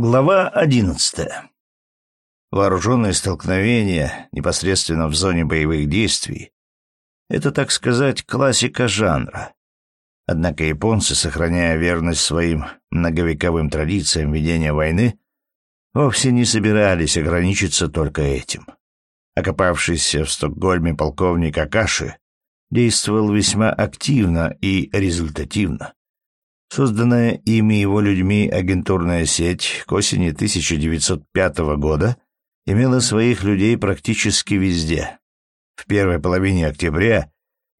Глава одиннадцатая. Вооруженные столкновения непосредственно в зоне боевых действий — это, так сказать, классика жанра. Однако японцы, сохраняя верность своим многовековым традициям ведения войны, вовсе не собирались ограничиться только этим. Окопавшийся в Стокгольме полковник Акаши действовал весьма активно и результативно. Созданная ими и его людьми агентурная сеть к осени 1905 года имела своих людей практически везде. В первой половине октября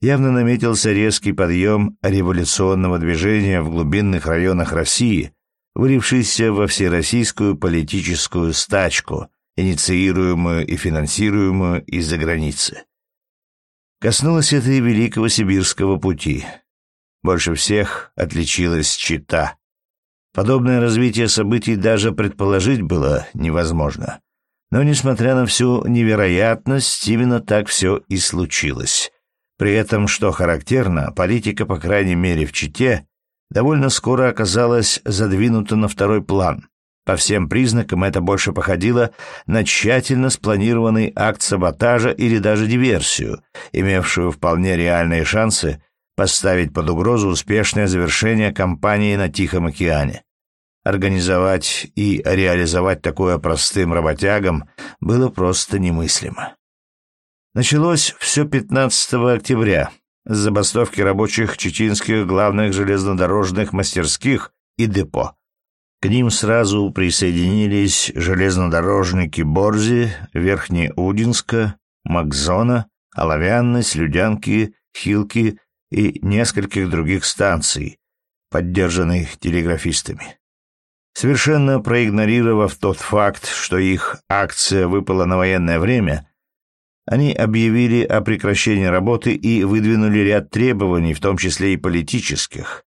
явно наметился резкий подъем революционного движения в глубинных районах России, вылившийся во всероссийскую политическую стачку, инициируемую и финансируемую из-за границы. Коснулось это и Великого Сибирского пути — больше всех отличилась Чита. Подобное развитие событий даже предположить было невозможно. Но, несмотря на всю невероятность, именно так все и случилось. При этом, что характерно, политика, по крайней мере в Чите, довольно скоро оказалась задвинута на второй план. По всем признакам это больше походило на тщательно спланированный акт саботажа или даже диверсию, имевшую вполне реальные шансы поставить под угрозу успешное завершение кампании на Тихом океане. Организовать и реализовать такое простым работягам было просто немыслимо. Началось все 15 октября с забастовки рабочих чеченских главных железнодорожных мастерских и депо. К ним сразу присоединились железнодорожники Борзи, Верхнеудинска, Макзона, Оловянной, Слюдянки, Хилки и нескольких других станций, поддержанных телеграфистами. Совершенно проигнорировав тот факт, что их акция выпала на военное время, они объявили о прекращении работы и выдвинули ряд требований, в том числе и политических.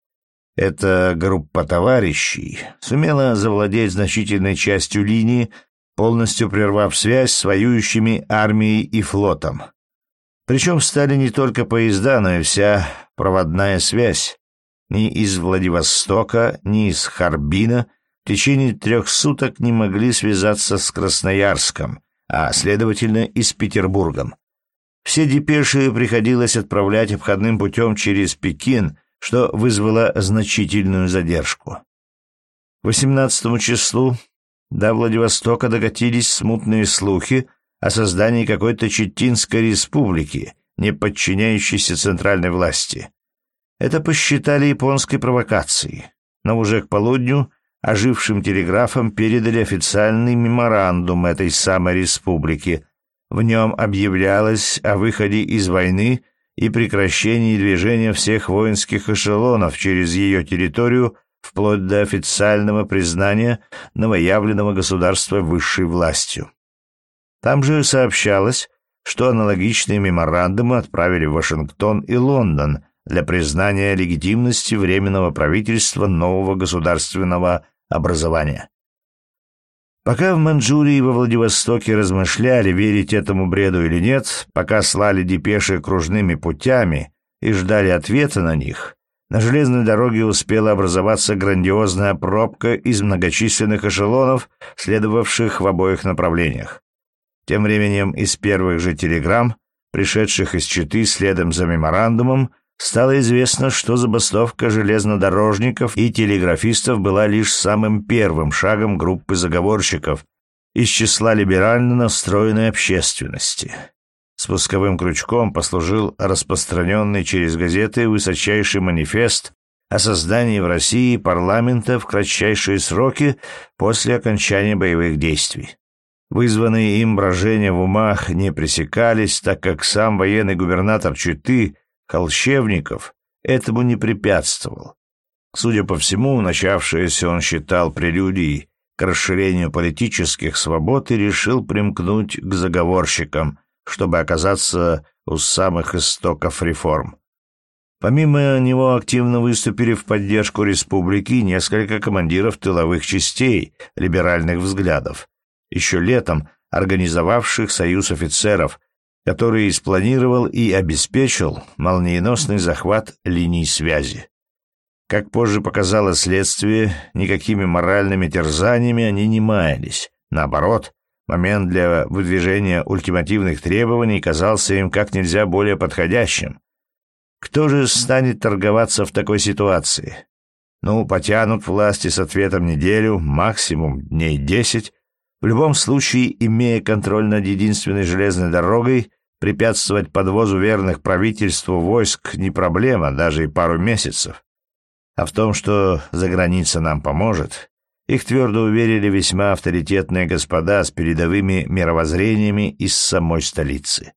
Эта группа товарищей сумела завладеть значительной частью линии, полностью прервав связь с воюющими армией и флотом. Причем стали не только поезда, но и вся проводная связь. Ни из Владивостока, ни из Харбина в течение трех суток не могли связаться с Красноярском, а, следовательно, и с Петербургом. Все депеши приходилось отправлять обходным путем через Пекин, что вызвало значительную задержку. 18 числу до Владивостока докатились смутные слухи о создании какой-то Читинской республики, не подчиняющейся центральной власти. Это посчитали японской провокацией, но уже к полудню ожившим телеграфом передали официальный меморандум этой самой республики. В нем объявлялось о выходе из войны и прекращении движения всех воинских эшелонов через ее территорию вплоть до официального признания новоявленного государства высшей властью. Там же сообщалось, что аналогичные меморандумы отправили в Вашингтон и Лондон для признания легитимности Временного правительства нового государственного образования. Пока в Манчжурии во Владивостоке размышляли, верить этому бреду или нет, пока слали депеши кружными путями и ждали ответа на них, на железной дороге успела образоваться грандиозная пробка из многочисленных эшелонов, следовавших в обоих направлениях. Тем временем из первых же телеграмм, пришедших из Читы следом за меморандумом, стало известно, что забастовка железнодорожников и телеграфистов была лишь самым первым шагом группы заговорщиков из числа либерально настроенной общественности. Спусковым крючком послужил распространенный через газеты высочайший манифест о создании в России парламента в кратчайшие сроки после окончания боевых действий. Вызванные им брожения в умах не пресекались, так как сам военный губернатор Читы, Холщевников, этому не препятствовал. Судя по всему, начавшееся он считал прелюдией к расширению политических свобод и решил примкнуть к заговорщикам, чтобы оказаться у самых истоков реформ. Помимо него активно выступили в поддержку республики несколько командиров тыловых частей либеральных взглядов, еще летом организовавших союз офицеров, который спланировал и обеспечил молниеносный захват линий связи. Как позже показало следствие, никакими моральными терзаниями они не маялись. Наоборот, момент для выдвижения ультимативных требований казался им как нельзя более подходящим. Кто же станет торговаться в такой ситуации? Ну, потянут власти с ответом неделю, максимум дней десять. В любом случае, имея контроль над единственной железной дорогой, препятствовать подвозу верных правительству войск не проблема, даже и пару месяцев. А в том, что за граница нам поможет, их твердо уверили весьма авторитетные господа с передовыми мировоззрениями из самой столицы.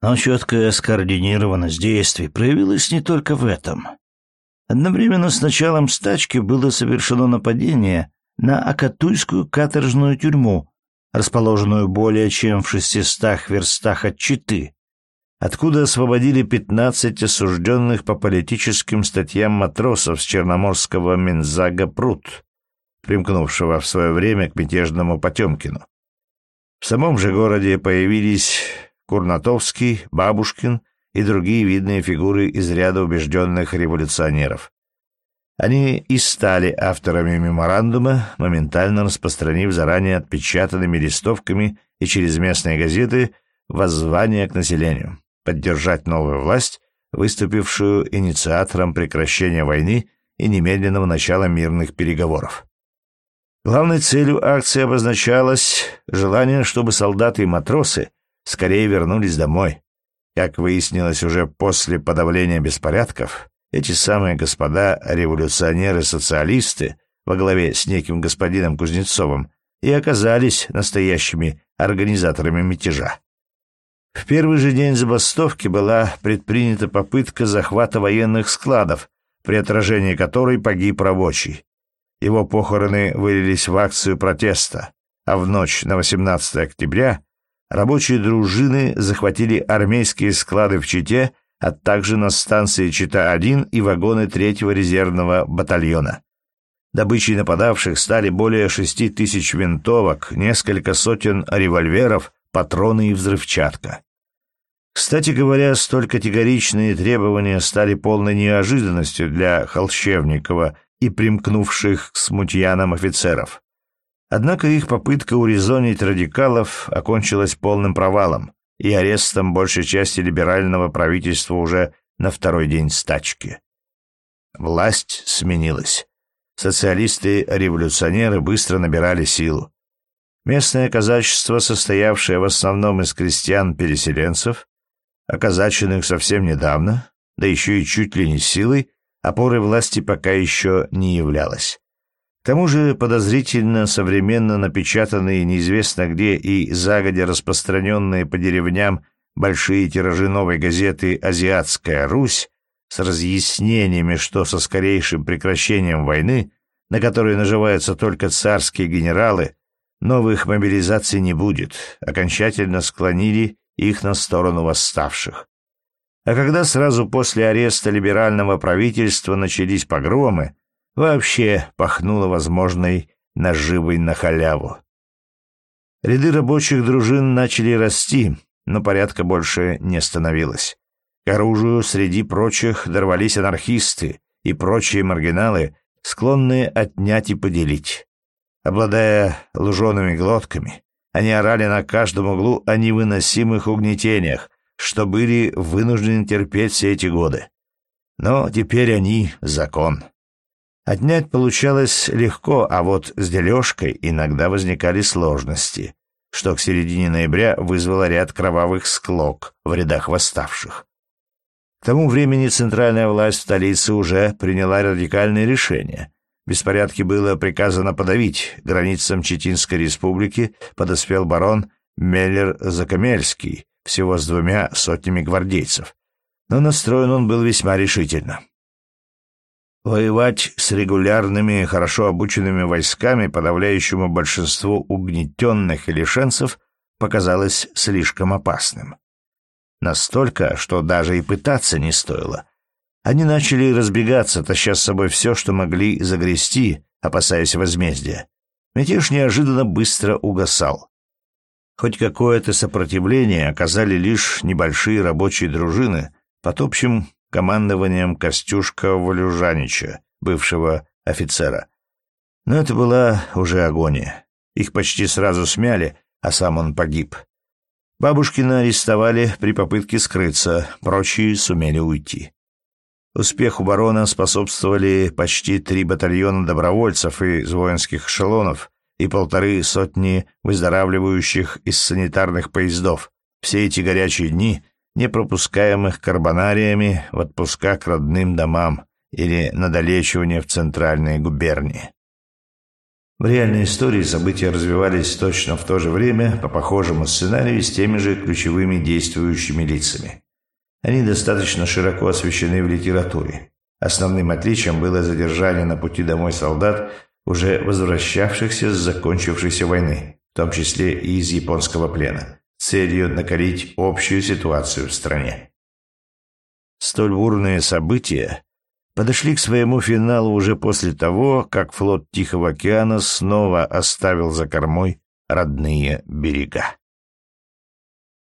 Но четкая скоординированность действий проявилась не только в этом. Одновременно с началом стачки было совершено нападение на Акатуйскую каторжную тюрьму, расположенную более чем в шестистах верстах от Читы, откуда освободили 15 осужденных по политическим статьям матросов с Черноморского Минзага Прут, примкнувшего в свое время к мятежному Потемкину. В самом же городе появились Курнатовский, Бабушкин и другие видные фигуры из ряда убежденных революционеров. Они и стали авторами меморандума, моментально распространив заранее отпечатанными листовками и через местные газеты воззвание к населению поддержать новую власть, выступившую инициатором прекращения войны и немедленного начала мирных переговоров. Главной целью акции обозначалось желание, чтобы солдаты и матросы скорее вернулись домой. Как выяснилось уже после подавления беспорядков, эти самые господа революционеры-социалисты во главе с неким господином Кузнецовым и оказались настоящими организаторами мятежа. В первый же день забастовки была предпринята попытка захвата военных складов, при отражении которой погиб рабочий. Его похороны вылились в акцию протеста, а в ночь на 18 октября рабочие дружины захватили армейские склады в Чите, а также на станции Чита-1 и вагоны третьего резервного батальона. Добычей нападавших стали более шести тысяч винтовок, несколько сотен револьверов, патроны и взрывчатка. Кстати говоря, столь категоричные требования стали полной неожиданностью для Холщевникова и примкнувших к смутьянам офицеров. Однако их попытка урезонить радикалов окончилась полным провалом и арестом большей части либерального правительства уже на второй день стачки. Власть сменилась. Социалисты-революционеры быстро набирали силу. Местное казачество, состоявшее в основном из крестьян-переселенцев, оказаченных совсем недавно, да еще и чуть ли не силой, опорой власти пока еще не являлось. К тому же подозрительно современно напечатанные неизвестно где и загодя распространенные по деревням большие тиражи новой газеты «Азиатская Русь» с разъяснениями, что со скорейшим прекращением войны, на которой наживаются только царские генералы, новых мобилизаций не будет, окончательно склонили их на сторону восставших. А когда сразу после ареста либерального правительства начались погромы, вообще пахнуло возможной наживой на халяву. Ряды рабочих дружин начали расти, но порядка больше не становилось. К оружию среди прочих дорвались анархисты и прочие маргиналы, склонные отнять и поделить. Обладая лужеными глотками, они орали на каждом углу о невыносимых угнетениях, что были вынуждены терпеть все эти годы. Но теперь они — закон. Отнять получалось легко, а вот с дележкой иногда возникали сложности, что к середине ноября вызвало ряд кровавых склок в рядах восставших. К тому времени центральная власть в столице уже приняла радикальные решения. Беспорядки было приказано подавить. Границам Читинской республики подоспел барон Меллер-Закамельский, всего с двумя сотнями гвардейцев. Но настроен он был весьма решительно. Воевать с регулярными, хорошо обученными войсками подавляющему большинству угнетенных и лишенцев показалось слишком опасным. Настолько, что даже и пытаться не стоило. Они начали разбегаться, таща с собой все, что могли загрести, опасаясь возмездия. Мятеж неожиданно быстро угасал. Хоть какое-то сопротивление оказали лишь небольшие рабочие дружины под общим командованием Костюшка Валюжанича, бывшего офицера. Но это была уже агония. Их почти сразу смяли, а сам он погиб. Бабушкина арестовали при попытке скрыться, прочие сумели уйти. Успеху барона способствовали почти три батальона добровольцев из воинских эшелонов и полторы сотни выздоравливающих из санитарных поездов. Все эти горячие дни, не пропускаемых карбонариями в отпуска к родным домам или на долечивание в центральной губернии. В реальной истории события развивались точно в то же время по похожему сценарию с теми же ключевыми действующими лицами. Они достаточно широко освещены в литературе. Основным отличием было задержание на пути домой солдат, уже возвращавшихся с закончившейся войны, в том числе и из японского плена, с целью накалить общую ситуацию в стране. Столь бурные события подошли к своему финалу уже после того, как флот Тихого океана снова оставил за кормой родные берега.